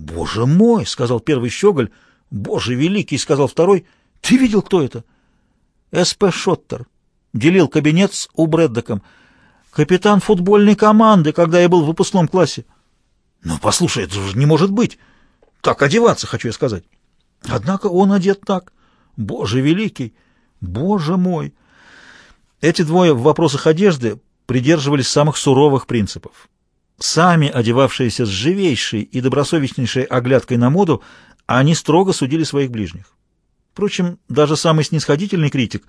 «Боже мой!» — сказал первый щеголь. «Боже великий!» — сказал второй. «Ты видел, кто это?» «СП Шоттер. Делил кабинет с Убреддоком. Капитан футбольной команды, когда я был в выпускном классе». «Ну, послушай, это же не может быть! Так одеваться, хочу я сказать!» Однако он одет так. Боже великий! Боже мой! Эти двое в вопросах одежды придерживались самых суровых принципов. Сами одевавшиеся с живейшей и добросовестнейшей оглядкой на моду, они строго судили своих ближних. Впрочем, даже самый снисходительный критик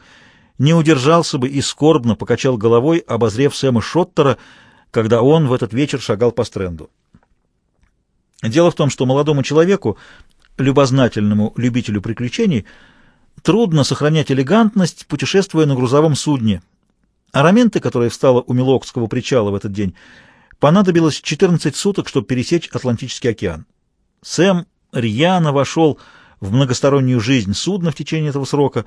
не удержался бы и скорбно покачал головой, обозрев Сэма Шоттера, когда он в этот вечер шагал по стренду. Дело в том, что молодому человеку, любознательному любителю приключений, трудно сохранять элегантность, путешествуя на грузовом судне. Араменты, которая встала у Милокского причала в этот день, понадобилось 14 суток, чтобы пересечь Атлантический океан. Сэм рьяно вошел в многостороннюю жизнь судна в течение этого срока.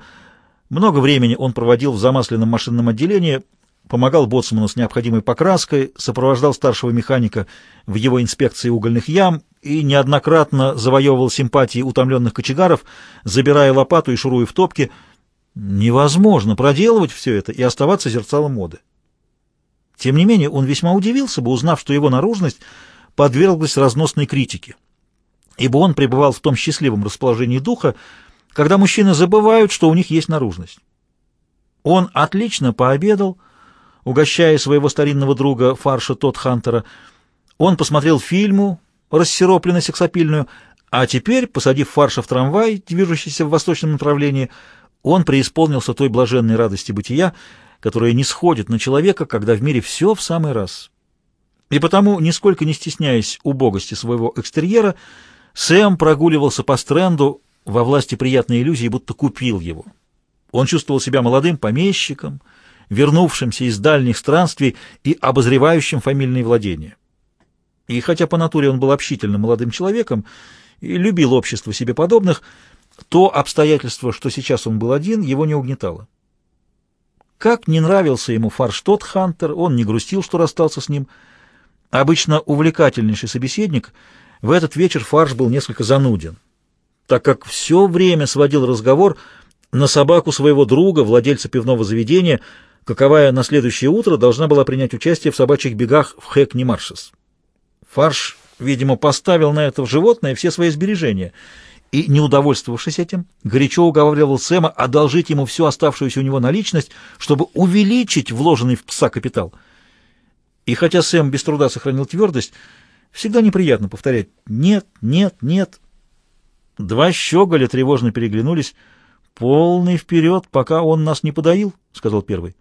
Много времени он проводил в замасленном машинном отделении, помогал боцману с необходимой покраской, сопровождал старшего механика в его инспекции угольных ям и неоднократно завоевывал симпатии утомленных кочегаров, забирая лопату и шуруя в топке. Невозможно проделывать все это и оставаться зерцалом моды. Тем не менее, он весьма удивился бы, узнав, что его наружность подверглась разносной критике, ибо он пребывал в том счастливом расположении духа, когда мужчины забывают, что у них есть наружность. Он отлично пообедал, угощая своего старинного друга фарша Тодд Хантера. Он посмотрел фильму, рассеропленно-сексапильную, а теперь, посадив фарша в трамвай, движущийся в восточном направлении, он преисполнился той блаженной радости бытия, которая не сходит на человека, когда в мире все в самый раз. И потому, нисколько не стесняясь убогости своего экстерьера, Сэм прогуливался по стренду во власти приятной иллюзии, будто купил его. Он чувствовал себя молодым помещиком — вернувшимся из дальних странствий и обозревающим фамильные владения. И хотя по натуре он был общительным молодым человеком и любил общество себе подобных, то обстоятельство, что сейчас он был один, его не угнетало. Как не нравился ему Фарштот Хантер, он не грустил, что расстался с ним. Обычно увлекательнейший собеседник, в этот вечер Фарш был несколько зануден, так как все время сводил разговор на собаку своего друга, владельца пивного заведения, каковая на следующее утро должна была принять участие в собачьих бегах в Хэкни-Маршес. Фарш, видимо, поставил на это животное все свои сбережения и, не удовольствовавшись этим, горячо уговаривал Сэма одолжить ему всю оставшуюся у него наличность, чтобы увеличить вложенный в пса капитал. И хотя Сэм без труда сохранил твердость, всегда неприятно повторять «нет, нет, нет». Два щеголя тревожно переглянулись. «Полный вперед, пока он нас не подоил», — сказал первый.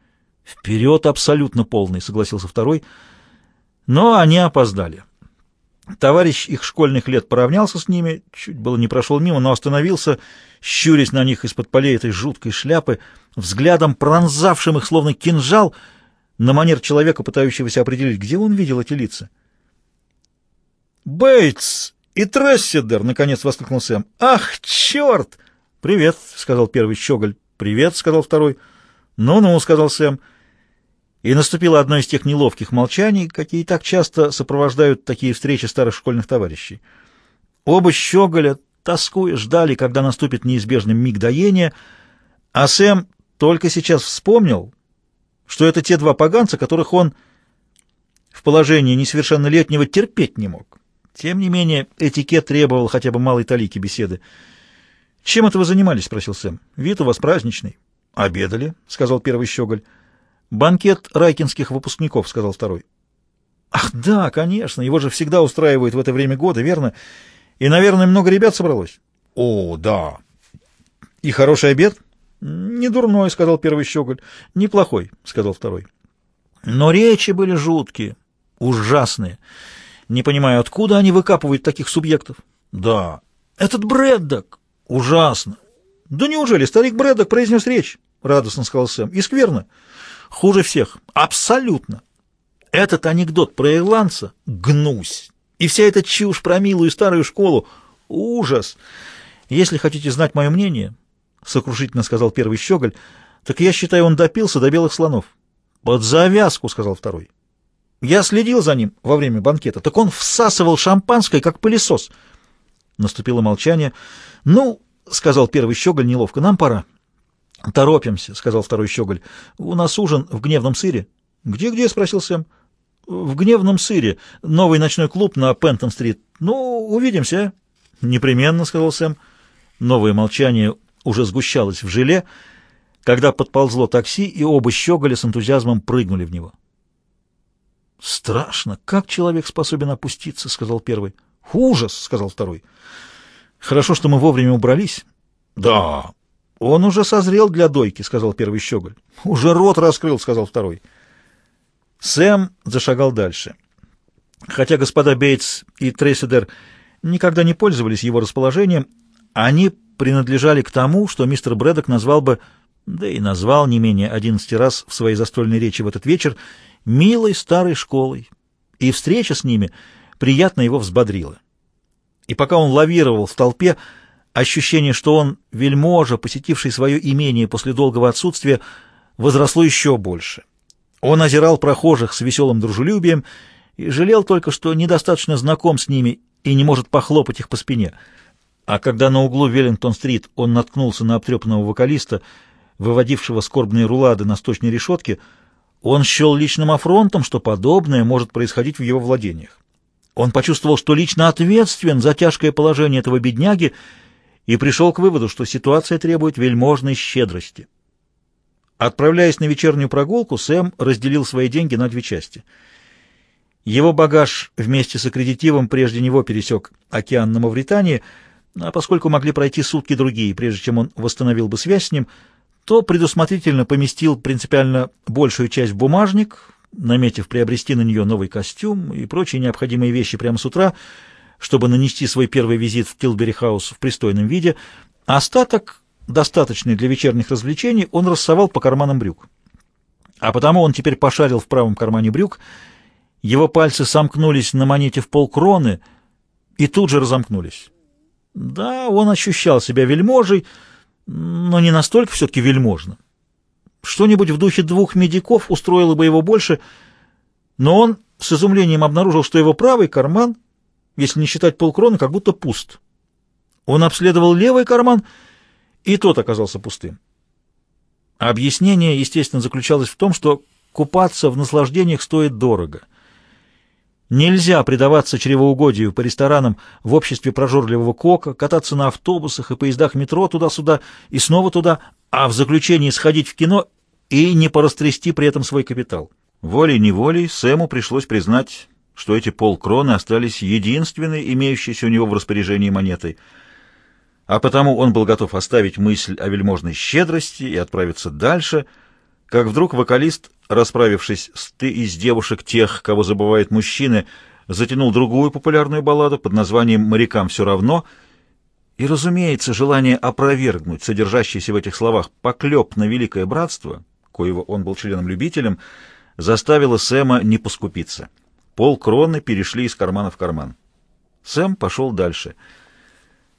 «Вперед абсолютно полный», — согласился второй. Но они опоздали. Товарищ их школьных лет поравнялся с ними, чуть было не прошел мимо, но остановился, щурясь на них из-под полей этой жуткой шляпы, взглядом пронзавшим их словно кинжал, на манер человека, пытающегося определить, где он видел эти лица. «Бейтс и Тресседер!» — наконец воскликнул Сэм. «Ах, черт!» «Привет!» — сказал первый щеголь. «Привет!» — сказал второй. «Ну-ну!» — сказал Сэм. И наступило одно из тех неловких молчаний, какие так часто сопровождают такие встречи старых школьных товарищей. Оба щеголя, тоскуя, ждали, когда наступит неизбежный миг доения, а Сэм только сейчас вспомнил, что это те два поганца, которых он в положении несовершеннолетнего терпеть не мог. Тем не менее, этикет требовал хотя бы малой талики беседы. «Чем это вы занимались?» — спросил Сэм. «Вид у вас праздничный». «Обедали», — сказал первый щеголь. «Банкет райкинских выпускников», — сказал второй. «Ах, да, конечно, его же всегда устраивают в это время года, верно? И, наверное, много ребят собралось?» «О, да». «И хороший обед?» «Не дурной», — сказал первый щеголь. «Неплохой», — сказал второй. Но речи были жуткие, ужасные. Не понимаю, откуда они выкапывают таких субъектов. «Да, этот Брэддок! Ужасно!» «Да неужели старик Брэддок произнес речь?» — радостно сказал Сэм. «И скверно?» Хуже всех. Абсолютно. Этот анекдот про ирландца — гнусь. И вся эта чушь про милую старую школу — ужас. Если хотите знать мое мнение, — сокрушительно сказал первый щеголь, — так я считаю, он допился до белых слонов. Под завязку, — сказал второй. Я следил за ним во время банкета, так он всасывал шампанское, как пылесос. Наступило молчание. «Ну, — сказал первый щеголь неловко, — нам пора». «Торопимся», — сказал второй щеголь. «У нас ужин в гневном сыре». «Где-где?» — спросил Сэм. «В гневном сыре. Новый ночной клуб на Пентон-стрит. Ну, увидимся». «Непременно», — сказал Сэм. Новое молчание уже сгущалось в желе, когда подползло такси, и оба щеголя с энтузиазмом прыгнули в него. «Страшно! Как человек способен опуститься?» — сказал первый. «Ужас!» — сказал второй. «Хорошо, что мы вовремя убрались». «Да, он уже созрел для дойки», — сказал первый щеголь. «Уже рот раскрыл», — сказал второй. Сэм зашагал дальше. Хотя господа Бейтс и Трейседер никогда не пользовались его расположением, они принадлежали к тому, что мистер Брэдок назвал бы, да и назвал не менее одиннадцати раз в своей застольной речи в этот вечер, милой старой школой, и встреча с ними приятно его взбодрила. И пока он лавировал в толпе, ощущение, что он, вельможа, посетивший свое имение после долгого отсутствия, возросло еще больше. Он озирал прохожих с веселым дружелюбием и жалел только, что недостаточно знаком с ними и не может похлопать их по спине. А когда на углу Веллингтон-стрит он наткнулся на обтрепанного вокалиста, выводившего скорбные рулады на сточной решетке, он счел личным афронтом, что подобное может происходить в его владениях. Он почувствовал, что лично ответственен за тяжкое положение этого бедняги и пришел к выводу, что ситуация требует вельможной щедрости. Отправляясь на вечернюю прогулку, Сэм разделил свои деньги на две части. Его багаж вместе с аккредитивом прежде него пересек океан на Мавритании, а поскольку могли пройти сутки-другие, прежде чем он восстановил бы связь с ним, то предусмотрительно поместил принципиально большую часть в бумажник, наметив приобрести на нее новый костюм и прочие необходимые вещи прямо с утра, чтобы нанести свой первый визит в Тилбери-хаус в пристойном виде, а остаток, достаточный для вечерних развлечений, он рассовал по карманам брюк. А потому он теперь пошарил в правом кармане брюк, его пальцы сомкнулись на монете в полкроны и тут же разомкнулись. Да, он ощущал себя вельможей, но не настолько все-таки вельможно. Что-нибудь в духе двух медиков устроило бы его больше, но он с изумлением обнаружил, что его правый карман, если не считать полкроны, как будто пуст. Он обследовал левый карман, и тот оказался пустым. Объяснение, естественно, заключалось в том, что купаться в наслаждениях стоит дорого — Нельзя предаваться чревоугодию по ресторанам в обществе прожорливого кока, кататься на автобусах и поездах метро туда-сюда и снова туда, а в заключении сходить в кино и не порастрясти при этом свой капитал. Волей-неволей Сэму пришлось признать, что эти полкроны остались единственной, имеющейся у него в распоряжении монетой, а потому он был готов оставить мысль о вельможной щедрости и отправиться дальше, как вдруг вокалист расправившись с «ты» из девушек тех, кого забывают мужчины, затянул другую популярную балладу под названием «Морякам все равно», и, разумеется, желание опровергнуть содержащийся в этих словах поклеп на великое братство, коего он был членом-любителем, заставило Сэма не поскупиться. Пол кроны перешли из кармана в карман. Сэм пошел дальше —